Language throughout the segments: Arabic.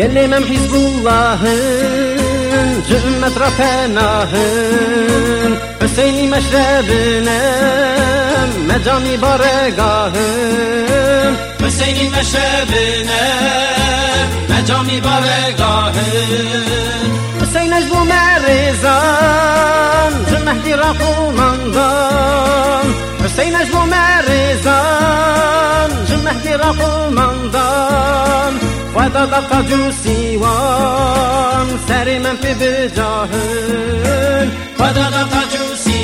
قال لي مام حزب الله جمة رفناهن. حسيني مشربنا مجامي بارقاهن. حسيني مشربنا مجامي بارقاهن. حسين اجبو مرزان جمهدي راقو منضان حسين اجبو مرزان جمهدي راقو Wada da ta juicy one Sari man fi bil da ta juicy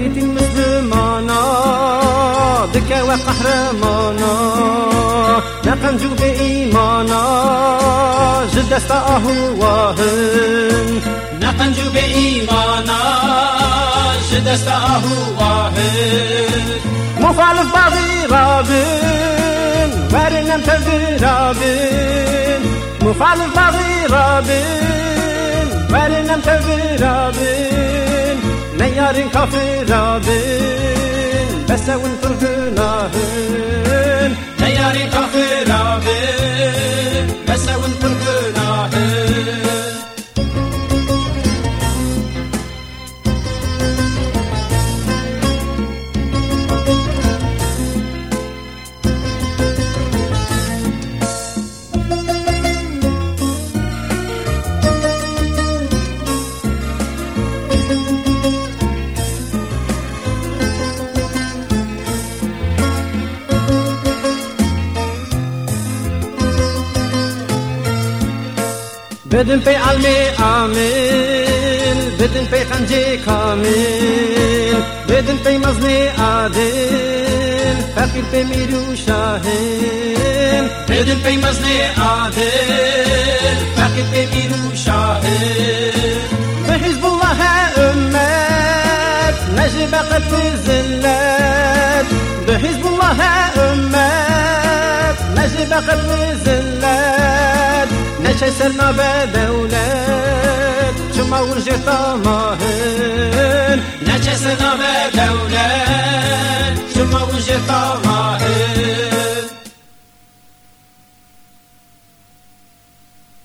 خديت المسلمانا ذكا وقهرمانا نقنجو بإيمانا جد استأهواهن نقنجو بإيمانا جد استأهواهن مخالف باغي رابن ورنم تبرابن مخالف باغي رابن ورنم تبرابن نيارين كافرابن بس وانطر جناهن بدن في علمي آمين بدن في خنجي كامل بدن في مزني عادل فقير في ميرو شاهين بدن في مزني عادل فقير في ميرو شاهين بحزب الله أمات نجب قد زلات بحزب الله أمات نجب قد زلات نشي سرنا بدولات شما ورجي طماهن نشي سرنا بدولات شما ورجي طماهن